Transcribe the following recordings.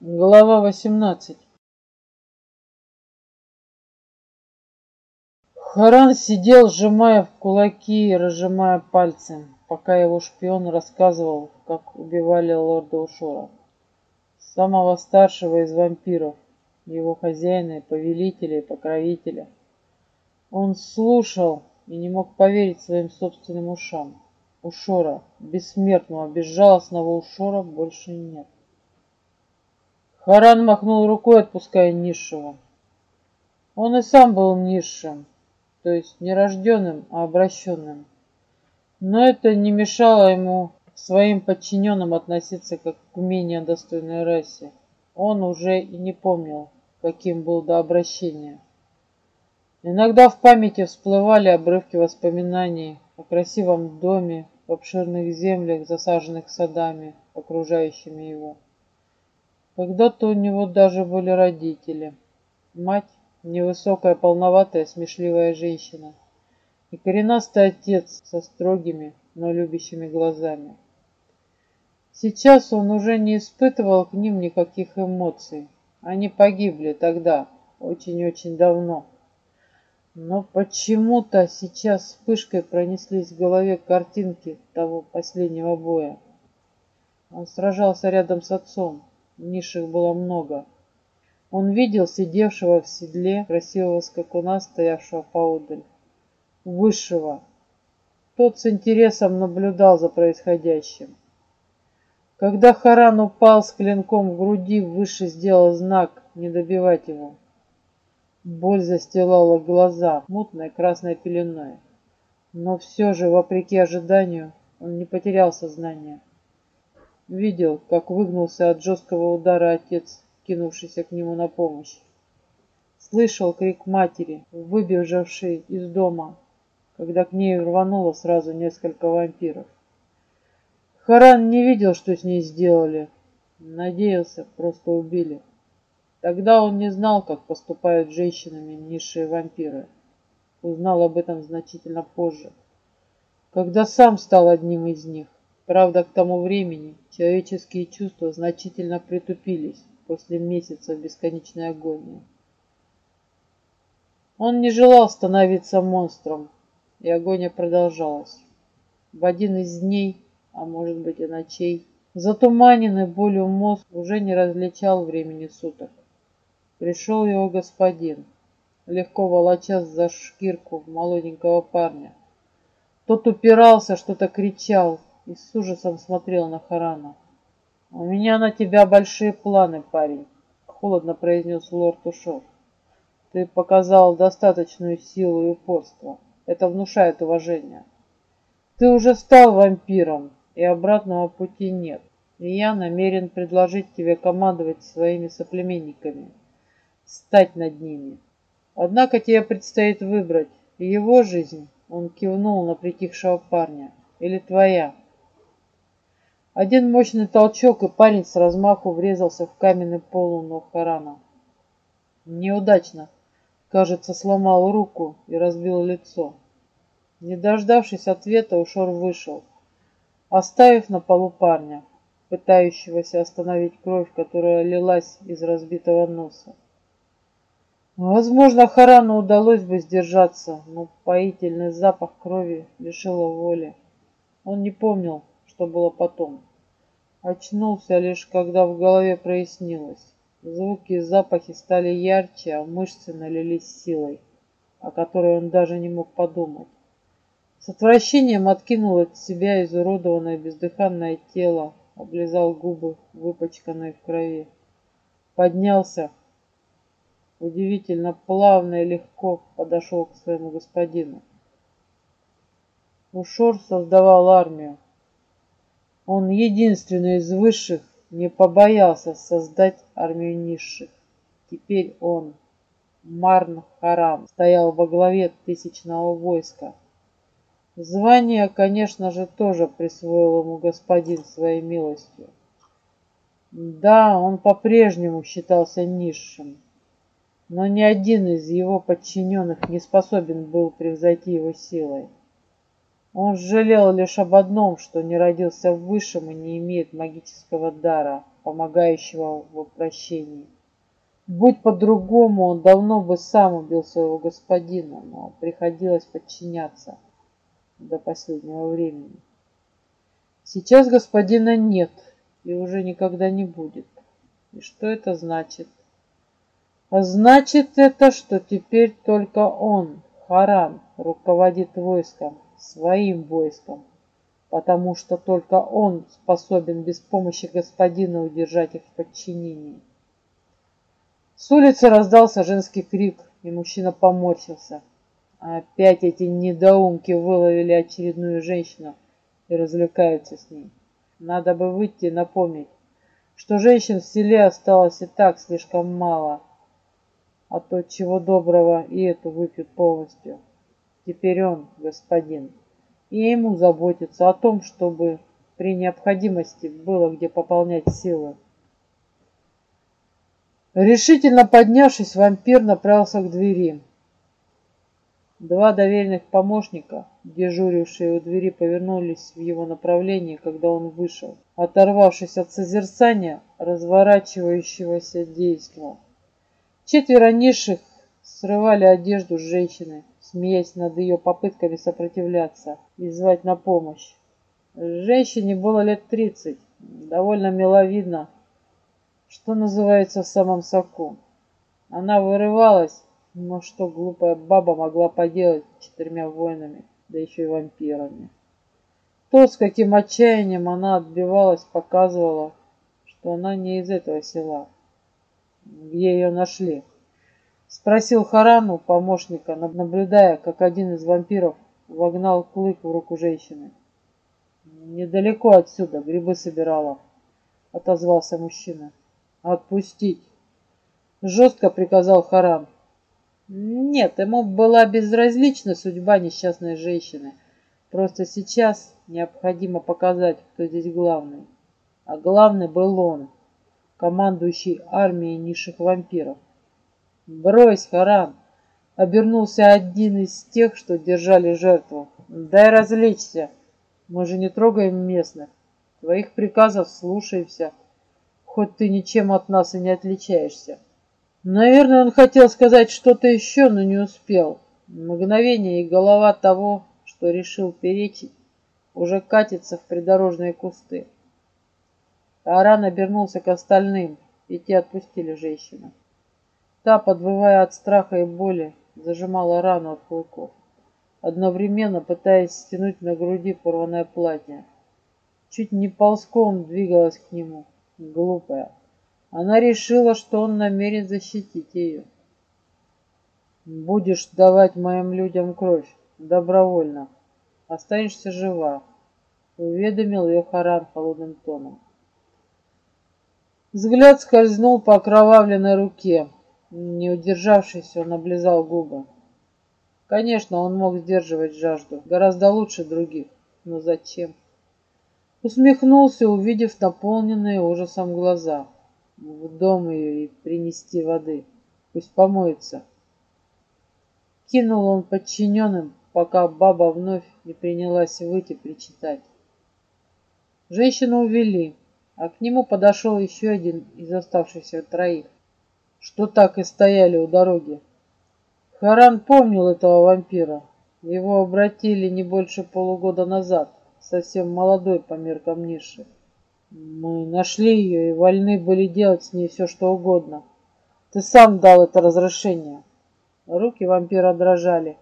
Глава 18 Харан сидел, сжимая в кулаки и разжимая пальцы, пока его шпион рассказывал, как убивали лорда Ушора, самого старшего из вампиров, его хозяина и повелителя и покровителя. Он слушал и не мог поверить своим собственным ушам. Ушора, бессмертного, безжалостного Ушора больше нет. Харан махнул рукой, отпуская низшего. Он и сам был низшим, то есть не рожденным, а обращенным. Но это не мешало ему своим подчиненным относиться как к менее достойной расе. Он уже и не помнил, каким был до обращения. Иногда в памяти всплывали обрывки воспоминаний о красивом доме в обширных землях, засаженных садами, окружающими его. Когда-то у него даже были родители. Мать, невысокая, полноватая, смешливая женщина. И коренастый отец со строгими, но любящими глазами. Сейчас он уже не испытывал к ним никаких эмоций. Они погибли тогда, очень-очень давно. Но почему-то сейчас вспышкой пронеслись в голове картинки того последнего боя. Он сражался рядом с отцом, Низших было много. Он видел сидевшего в седле красивого скакуна, стоявшего поодаль. Высшего. Тот с интересом наблюдал за происходящим. Когда Харан упал с клинком в груди, Выше сделал знак не добивать его. Боль застилала глаза мутной красной пеленой. Но все же, вопреки ожиданию, он не потерял сознание. Видел, как выгнулся от жесткого удара отец, кинувшийся к нему на помощь. Слышал крик матери, выбежавшей из дома, когда к ней рвануло сразу несколько вампиров. Харан не видел, что с ней сделали. Надеялся, просто убили. Тогда он не знал, как поступают с женщинами низшие вампиры. Узнал об этом значительно позже, когда сам стал одним из них. Правда, к тому времени человеческие чувства значительно притупились после месяца бесконечной агонии. Он не желал становиться монстром, и агония продолжалась. В один из дней, а может быть и ночей, затуманенный болью мозг уже не различал времени суток. Пришел его господин, легко волоча за шкирку молоденького парня. Тот упирался, что-то кричал, и с ужасом смотрел на Харана. «У меня на тебя большие планы, парень», — холодно произнес лорд Ушов. «Ты показал достаточную силу и упорство. Это внушает уважение. Ты уже стал вампиром, и обратного пути нет. И я намерен предложить тебе командовать своими соплеменниками, стать над ними. Однако тебе предстоит выбрать его жизнь, он кивнул на притихшего парня, или твоя. Один мощный толчок, и парень с размаху врезался в каменный пол у ног Харана. Неудачно. Кажется, сломал руку и разбил лицо. Не дождавшись ответа, Ушор вышел, оставив на полу парня, пытающегося остановить кровь, которая лилась из разбитого носа. Возможно, Харану удалось бы сдержаться, но поительный запах крови лишил воли. Он не помнил, что было потом. Очнулся лишь, когда в голове прояснилось. Звуки и запахи стали ярче, а мышцы налились силой, о которой он даже не мог подумать. С отвращением откинул от себя изуродованное бездыханное тело, облизал губы, выпачканные в крови. Поднялся, удивительно плавно и легко подошел к своему господину. Ушор создавал армию, он единственный из высших не побоялся создать армию низших. Теперь он, Марн Харам, стоял во главе тысячного войска. Звание, конечно же, тоже присвоил ему господин своей милостью. Да, он по-прежнему считался низшим, но ни один из его подчиненных не способен был превзойти его силой. Он жалел лишь об одном, что не родился высшим и не имеет магического дара, помогающего в обращении. Будь по-другому, он давно бы сам убил своего господина, но приходилось подчиняться до последнего времени. Сейчас господина нет и уже никогда не будет. И что это значит? А значит это, что теперь только он, Харан, руководит войском, своим войском, потому что только он способен без помощи господина удержать их в подчинении. С улицы раздался женский крик, и мужчина поморщился. Опять эти недоумки выловили очередную женщину и развлекаются с ней. Надо бы выйти и напомнить, что женщин в селе осталось и так слишком мало – а то чего доброго и эту выпьют полностью. Теперь он господин, и ему заботиться о том, чтобы при необходимости было где пополнять силы. Решительно поднявшись, вампир направился к двери. Два доверенных помощника, дежурившие у двери, повернулись в его направлении, когда он вышел, оторвавшись от созерцания разворачивающегося действия. Четверо низших срывали одежду с женщины, смеясь над ее попытками сопротивляться и звать на помощь. Женщине было лет тридцать, довольно миловидно, что называется в самом соку. Она вырывалась, но что глупая баба могла поделать четырьмя воинами, да еще и вампирами. То, с каким отчаянием она отбивалась, показывала, что она не из этого села где ее нашли?» Спросил Харану, помощника, наблюдая, как один из вампиров вогнал клык в руку женщины. «Недалеко отсюда, грибы собирала», — отозвался мужчина. «Отпустить!» — жестко приказал Харан. Нет, ему была безразлична судьба несчастной женщины. Просто сейчас необходимо показать, кто здесь главный. А главный был он командующий армией низших вампиров. «Брось, Харан!» — обернулся один из тех, что держали жертву. «Дай развлечься! Мы же не трогаем местных. Твоих приказов слушаемся, хоть ты ничем от нас и не отличаешься». Наверное, он хотел сказать что-то еще, но не успел. Мгновение и голова того, что решил перечить, уже катится в придорожные кусты. Аран обернулся к остальным, и те отпустили женщину. Та, подвывая от страха и боли, зажимала рану от клыков, одновременно пытаясь стянуть на груди порванное платье. Чуть не ползком двигалась к нему, глупая. Она решила, что он намерен защитить ее. «Будешь давать моим людям кровь, добровольно. Останешься жива», — уведомил ее Харан холодным тоном. Взгляд скользнул по окровавленной руке. Не удержавшись, он облизал губы. Конечно, он мог сдерживать жажду, гораздо лучше других. Но зачем? Усмехнулся, увидев наполненные ужасом глаза. В дом ее и принести воды. Пусть помоется. Кинул он подчиненным, пока баба вновь не принялась выйти причитать. Женщину увели а к нему подошел еще один из оставшихся троих, что так и стояли у дороги. Харан помнил этого вампира. Его обратили не больше полугода назад, совсем молодой по меркам ниши. Мы нашли ее и вольны были делать с ней все, что угодно. Ты сам дал это разрешение. Руки вампира дрожали.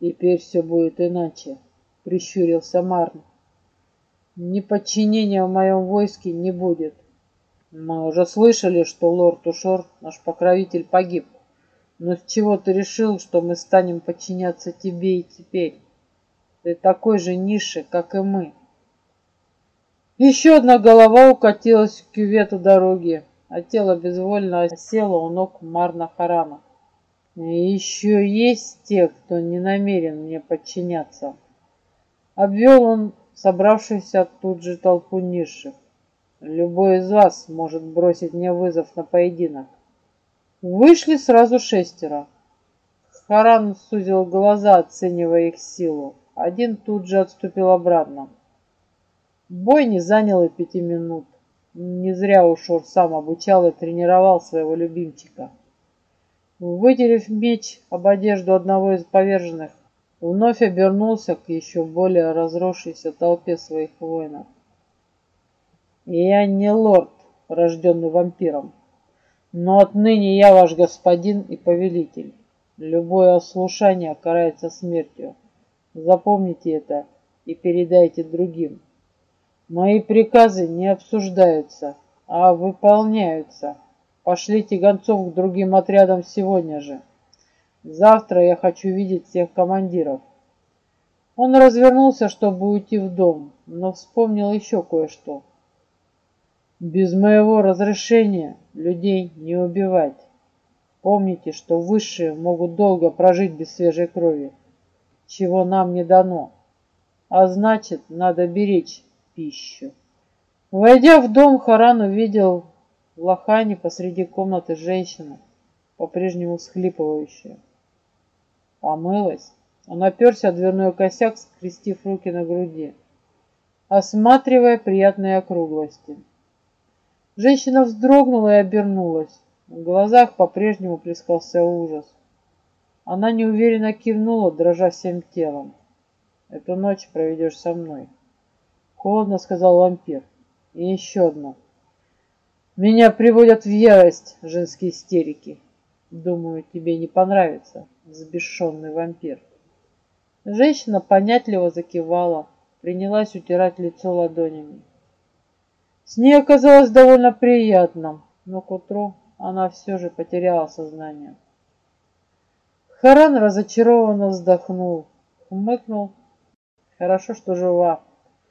Теперь все будет иначе, прищурился Марн. Неподчинения в моем войске не будет. Мы уже слышали, что лорд Ушор, наш покровитель, погиб. Но с чего ты решил, что мы станем подчиняться тебе и теперь? Ты такой же ниши, как и мы. Еще одна голова укатилась к кювету дороги, а тело безвольно осело у ног Марна Харама. Еще есть те, кто не намерен мне подчиняться. Обвел он собравшуюся тут же толпу низших. Любой из вас может бросить мне вызов на поединок. Вышли сразу шестеро. Харан сузил глаза, оценивая их силу. Один тут же отступил обратно. Бой не занял и пяти минут. Не зря Ушор сам обучал и тренировал своего любимчика. Вытерев меч об одежду одного из поверженных, вновь обернулся к еще более разросшейся толпе своих воинов. «Я не лорд, рожденный вампиром, но отныне я ваш господин и повелитель. Любое ослушание карается смертью. Запомните это и передайте другим. Мои приказы не обсуждаются, а выполняются. Пошлите гонцов к другим отрядам сегодня же. Завтра я хочу видеть всех командиров. Он развернулся, чтобы уйти в дом, но вспомнил еще кое-что. Без моего разрешения людей не убивать. Помните, что высшие могут долго прожить без свежей крови, чего нам не дано. А значит, надо беречь пищу. Войдя в дом, Харан увидел в лохане посреди комнаты женщину, по-прежнему всхлипывающую. Помылась. Он оперся о дверной косяк, скрестив руки на груди, осматривая приятные округлости. Женщина вздрогнула и обернулась. В глазах по-прежнему плескался ужас. Она неуверенно кивнула, дрожа всем телом. «Эту ночь проведешь со мной». Холодно сказал вампир. И еще одно. Меня приводят в ярость женские истерики. Думаю, тебе не понравится, взбешенный вампир. Женщина понятливо закивала, принялась утирать лицо ладонями. С ней оказалось довольно приятно, но к утру она все же потеряла сознание. Харан разочарованно вздохнул, хмыкнул. Хорошо, что жива,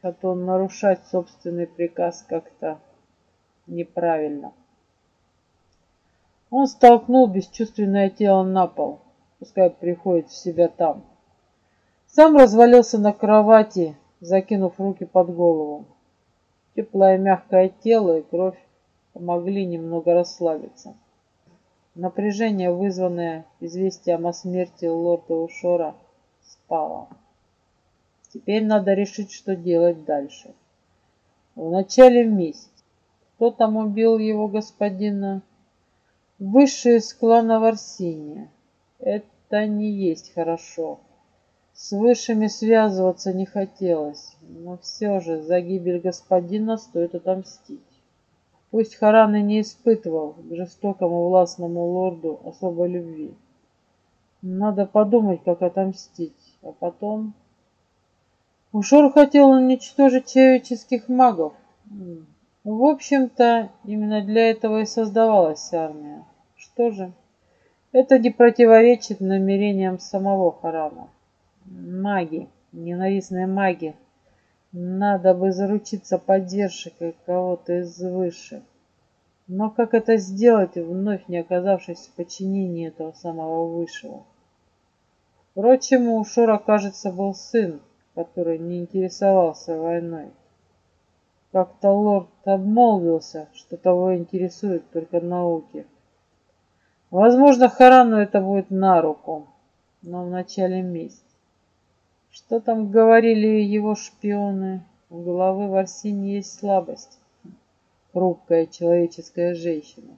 а то нарушать собственный приказ как-то неправильно. Он столкнул бесчувственное тело на пол, пускай приходит в себя там. Сам развалился на кровати, закинув руки под голову. Теплое мягкое тело и кровь помогли немного расслабиться. Напряжение, вызванное известием о смерти лорда Ушора, спало. Теперь надо решить, что делать дальше. Вначале месть. Кто там убил его господина? Высший из клана Варсиния. Это не есть хорошо. С высшими связываться не хотелось, но все же за гибель господина стоит отомстить. Пусть Харан и не испытывал к жестокому властному лорду особой любви. Надо подумать, как отомстить, а потом... Ушор хотел уничтожить человеческих магов. В общем-то, именно для этого и создавалась армия. Что же, это не противоречит намерениям самого Харана. Маги, ненавистные маги. Надо бы заручиться поддержкой кого-то из высших. Но как это сделать, вновь не оказавшись в подчинении этого самого высшего? Впрочем, у Шора, кажется, был сын, который не интересовался войной. Как-то лорд обмолвился, что того интересует только науки. Возможно, Харану это будет на руку, но вначале месть. Что там говорили его шпионы? У головы в Арсине есть слабость. Хрупкая человеческая женщина.